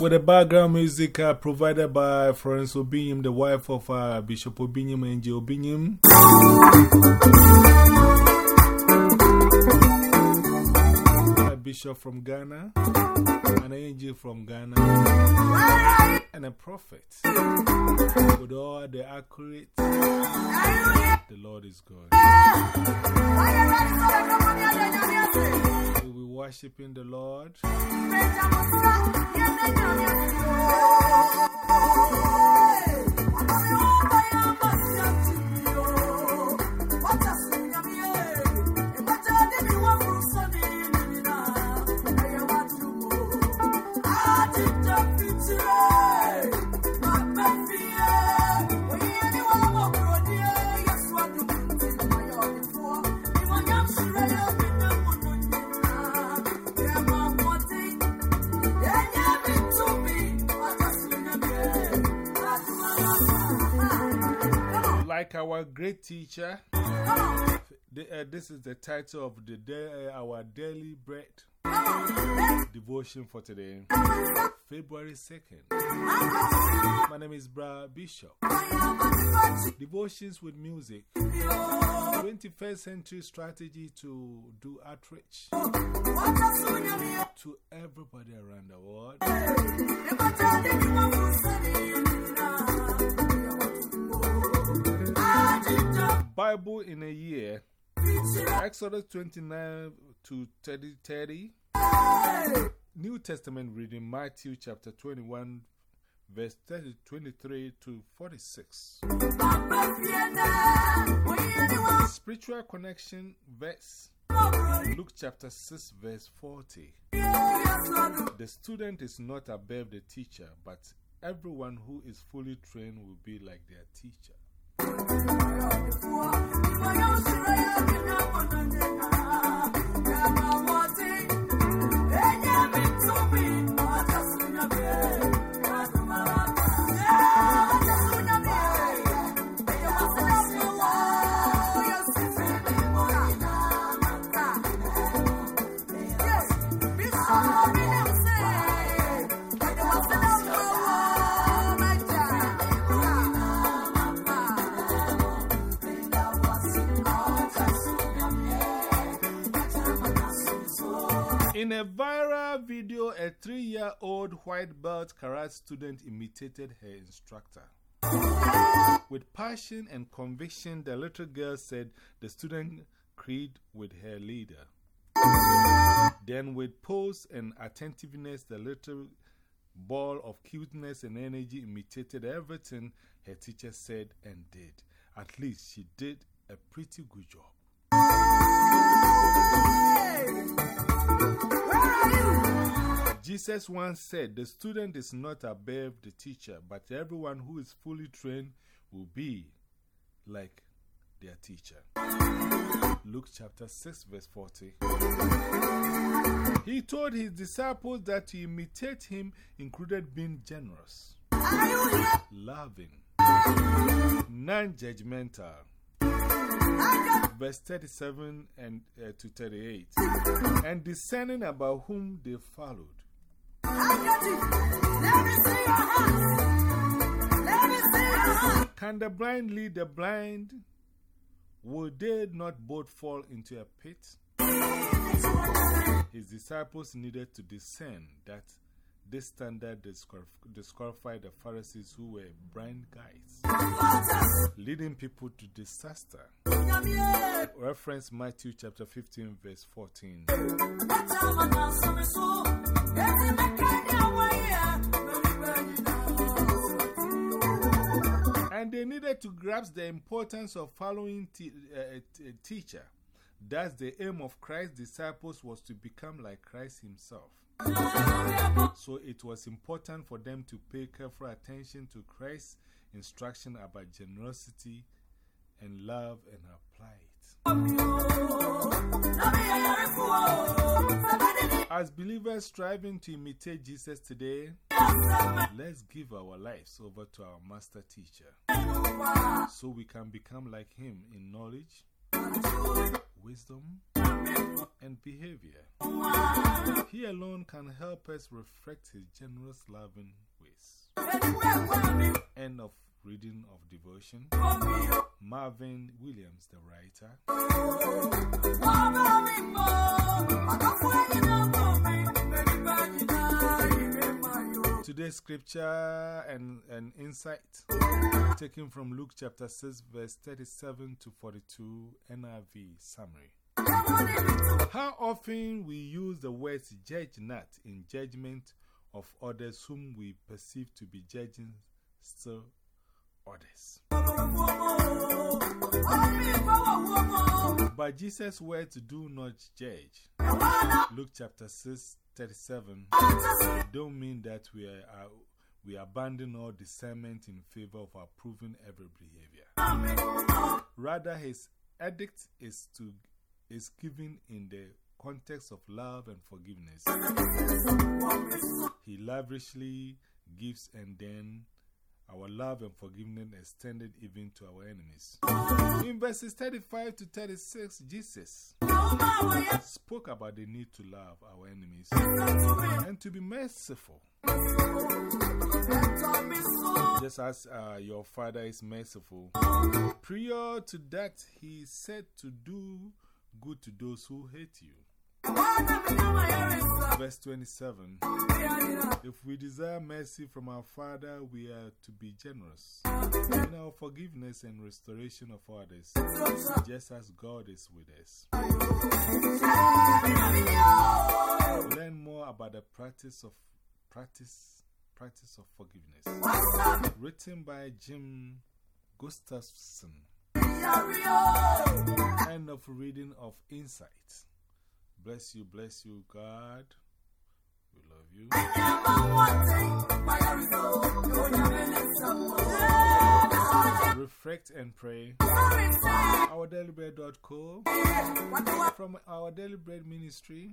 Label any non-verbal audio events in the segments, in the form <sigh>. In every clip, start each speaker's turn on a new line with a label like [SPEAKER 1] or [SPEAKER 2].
[SPEAKER 1] With the background music uh, provided by Florence Obinim, the wife of uh, Bishop Obinim and Joe Obinim. Bishop from Ghana, an angel from Ghana, and a prophet. With all the accurate, the Lord is God. We will be worshiping the Lord. Our great teacher, the, uh, this is the title of the day, uh, our daily bread devotion for today, February 2nd. My name is Bra Bishop. Devotions with music, 21st century strategy to do outreach to everybody around the world. Bible in a year, Exodus 29 to 30, 30. New Testament reading, Matthew chapter 21, verse 30, 23 to 46. Spiritual connection, verse Luke chapter 6, verse 40. The student is not above the teacher, but everyone who is fully trained will be like their teacher. In a viral video, a three year old white belt karate student imitated her instructor. With passion and conviction, the little girl said the student creed with her leader. Then, with pose and attentiveness, the little ball of cuteness and energy imitated everything her teacher said and did. At least she did a pretty good job. Jesus once said, The student is not above the teacher, but everyone who is fully trained will be like their teacher. Luke chapter 6, verse 40. He told his disciples that to imitate him included being generous, loving, non judgmental. Verse 37 and, uh, to 38. And discerning about whom they followed. Can the blind lead the blind? Would they not both fall into a pit? His disciples needed to discern that this standard disqualified the Pharisees who were blind guides, leading people to disaster. Reference Matthew chapter 15, verse 14. To grasp the importance of following uh, a teacher. Thus, the aim of Christ's disciples was to become like Christ himself. So it was important for them to pay careful attention to Christ's instruction about generosity and love and apply it. As believers striving to imitate Jesus today, let's give our lives over to our master teacher so we can become like him in knowledge, wisdom, and behavior. He alone can help us reflect his generous, loving ways. End of reading of devotion. Marvin Williams, the writer. Today's scripture and, and insight taken from Luke chapter 6, verse 37 to 42, NIV summary. How often we use the words judge not in judgment of others whom we perceive to be judging still But Jesus' words do not judge. Luke chapter 6, 37 don't mean that we, are, uh, we abandon all discernment in favor of approving every behavior. Rather, his edict is, to, is given in the context of love and forgiveness. He lavishly gives and then our love and forgiveness extended even to our enemies. In verses 35 to 36, Jesus spoke about the need to love our enemies and to be merciful. Just as uh, your father is merciful. Prior to that, he said to do good to those who hate you. Verse 27 If we desire mercy from our Father, we are to be generous in our forgiveness and restoration of others, just as God is with us. Learn more about the practice of practice, practice of forgiveness. Written by Tim Gustafson. End of reading of Insight. Bless you, bless you, God. We love you. Reflect and pray. OurDailyBread.co From Our Daily Bread Ministry.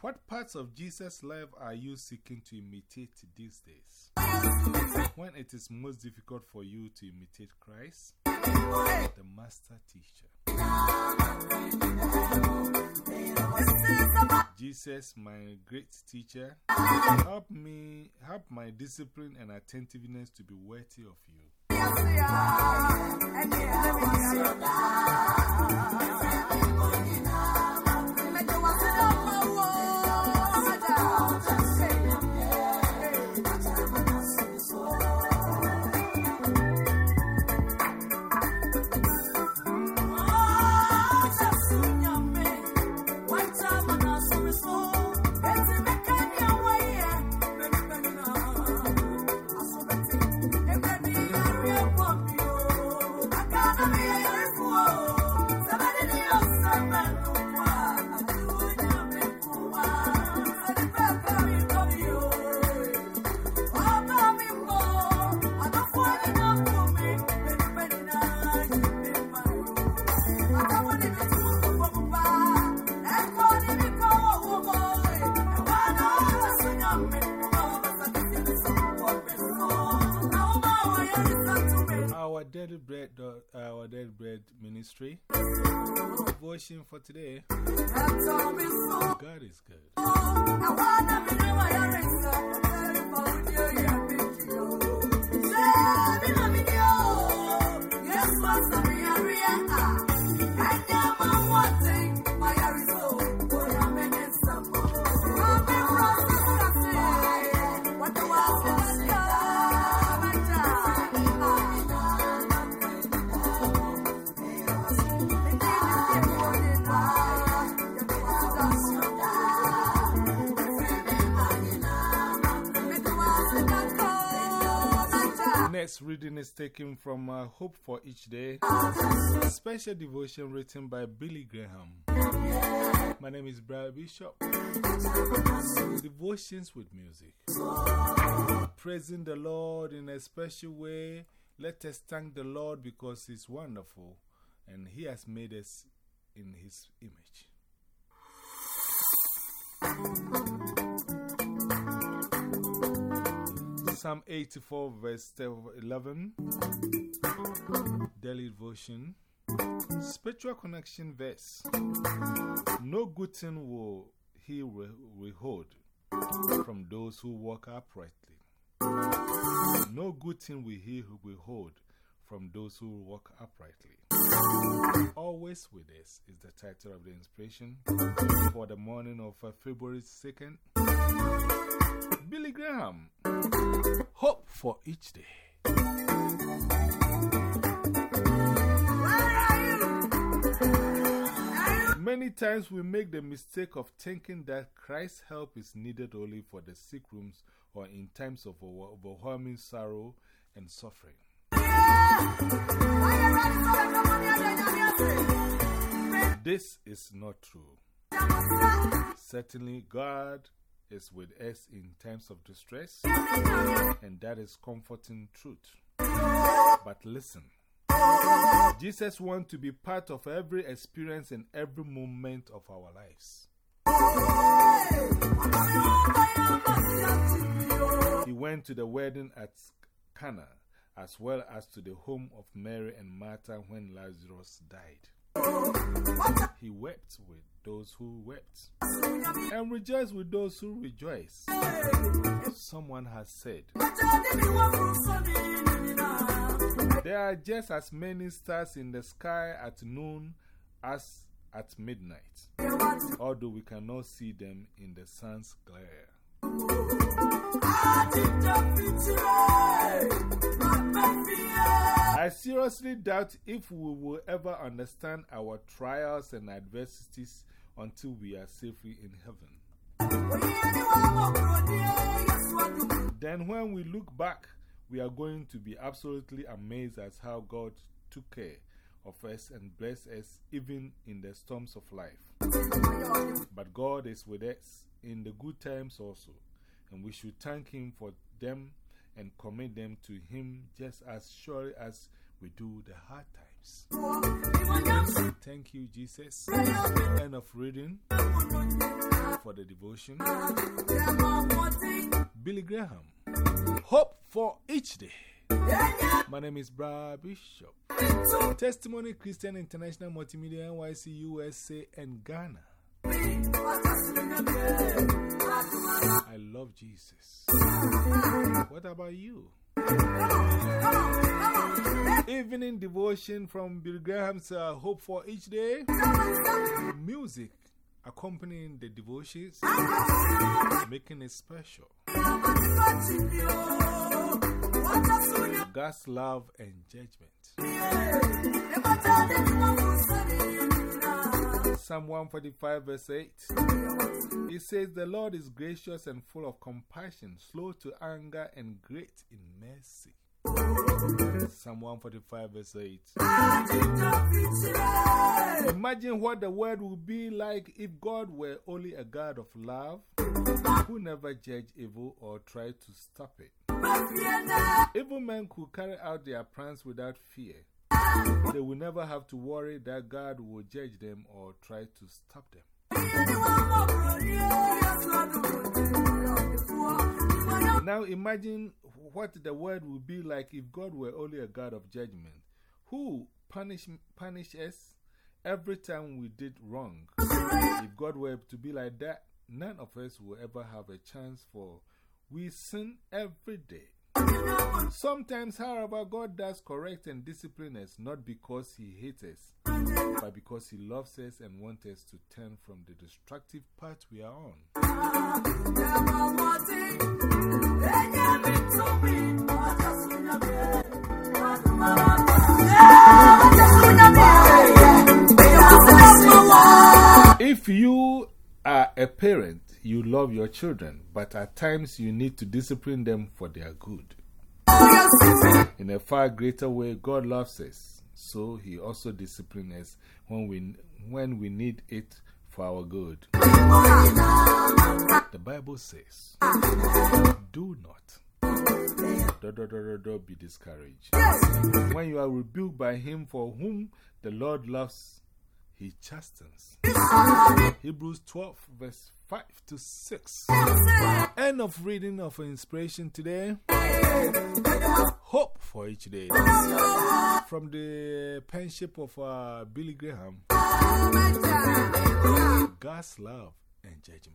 [SPEAKER 1] What parts of Jesus' life are you seeking to imitate these days? When it is most difficult for you to imitate Christ, the Master Teacher. Jesus, my great teacher, help me, help my discipline and attentiveness to be worthy of you. Daily Bread, our Daily Bread Ministry. Devotion for today. God is good. Reading is taken from uh, Hope for Each Day, a special devotion written by Billy Graham. My name is Brian Bishop. Devotions with music. Praising the Lord in a special way Let us thank the Lord because He's wonderful and He has made us in His image. Psalm 84, verse 11, Daily Devotion, Spiritual Connection verse. No good thing will He withhold from those who walk uprightly. No good thing will He withhold from those who walk uprightly. Always with us is the title of the inspiration for the morning of uh, February 2nd. Billy Graham, Hope for Each Day. Many times we make the mistake of thinking that Christ's help is needed only for the sick rooms or in times of overwhelming sorrow and suffering. This is not true. Certainly, God is with us in times of distress, and that is comforting truth. But listen, Jesus wants to be part of every experience and every moment of our lives. He went to the wedding at Cana as well as to the home of Mary and Martha when Lazarus died. He wept with those who wept and rejoice with those who rejoice. Someone has said, There are just as many stars in the sky at noon as at midnight, although we cannot see them in the sun's glare. I seriously doubt if we will ever understand our trials and adversities until we are safely in heaven. Then, when we look back, we are going to be absolutely amazed at how God took care of us and blessed us even in the storms of life. But God is with us in the good times also, and we should thank Him for them and commit them to Him just as surely as we do the hard times. Thank you, Jesus. End of reading for the devotion. Billy Graham. Hope for each day. My name is Bra Bishop. Testimony Christian International Multimedia NYC USA and Ghana. I love Jesus. What about you? Evening devotion from Bill Graham's uh, Hope for Each Day. Music accompanying the devotions, making it special. God's love and judgment. Psalm 145, verse 8. It says, The Lord is gracious and full of compassion, slow to anger, and great in mercy. Psalm 145, verse 8. Imagine what the world would be like if God were only a God of love who never judged evil or tried to stop it. Evil men could carry out their plans without fear. They will never have to worry that God will judge them or try to stop them. Now imagine what the world would be like if God were only a God of judgment, who punish, punish us every time we did wrong. If God were to be like that, none of us will ever have a chance for we sin every day. Sometimes, however, God does correct and discipline us not because He hates us, but because He loves us and wants us to turn from the destructive path we are on. If you are a parent, you love your children, but at times you need to discipline them for their good. In a far greater way, God loves us, so He also disciplines us when we, when we need it for our good. The Bible says, Do not Do, do, do, do, be discouraged. When you are rebuked by him for whom the Lord loves, he chastens. <laughs> Hebrews 12, verse 5 to 6. End of reading of inspiration today. Hope for each day. From the penship of uh, Billy Graham God's love and judgment.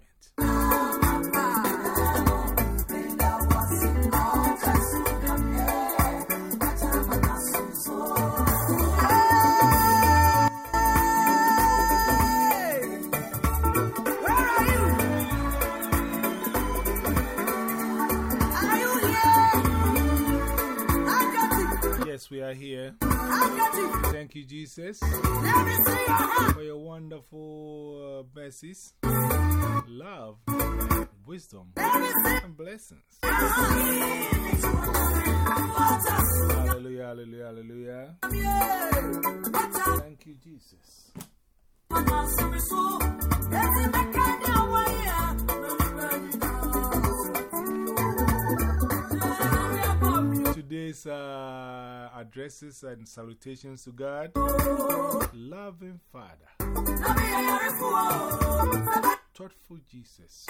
[SPEAKER 1] Jesus, for your wonderful uh, mercies, love, wisdom, and blessings. Hallelujah, hallelujah, hallelujah. Thank you, Jesus. Today's uh, addresses and salutations to God. Loving Father, thoughtful Jesus,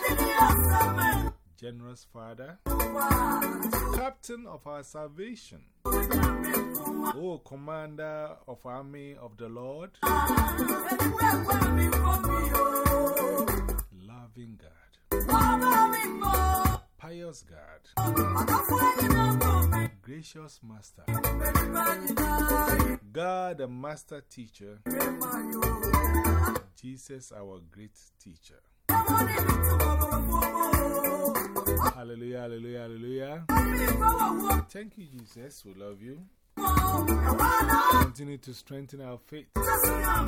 [SPEAKER 1] generous Father, Captain of our salvation, oh Commander of Army of the Lord, loving God, pious God, gracious Master, God, the Master Teacher, Jesus, our great teacher. Hallelujah, hallelujah, hallelujah. Thank you, Jesus. We love you. Continue to strengthen our faith.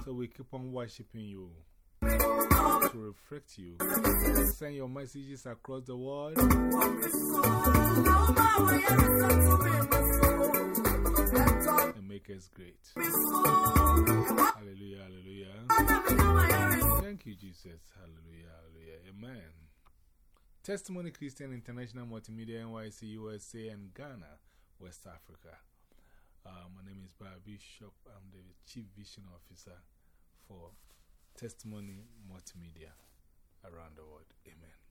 [SPEAKER 1] So we keep on worshiping you to reflect you. Send your messages across the world. And make us great. Hallelujah, hallelujah. Thank you, Jesus. Hallelujah, hallelujah. Amen. Testimony Christian International Multimedia NYC, USA, and Ghana, West Africa. Uh, my name is Barry Bishop. I'm the Chief Vision Officer for Testimony Multimedia around the world. Amen.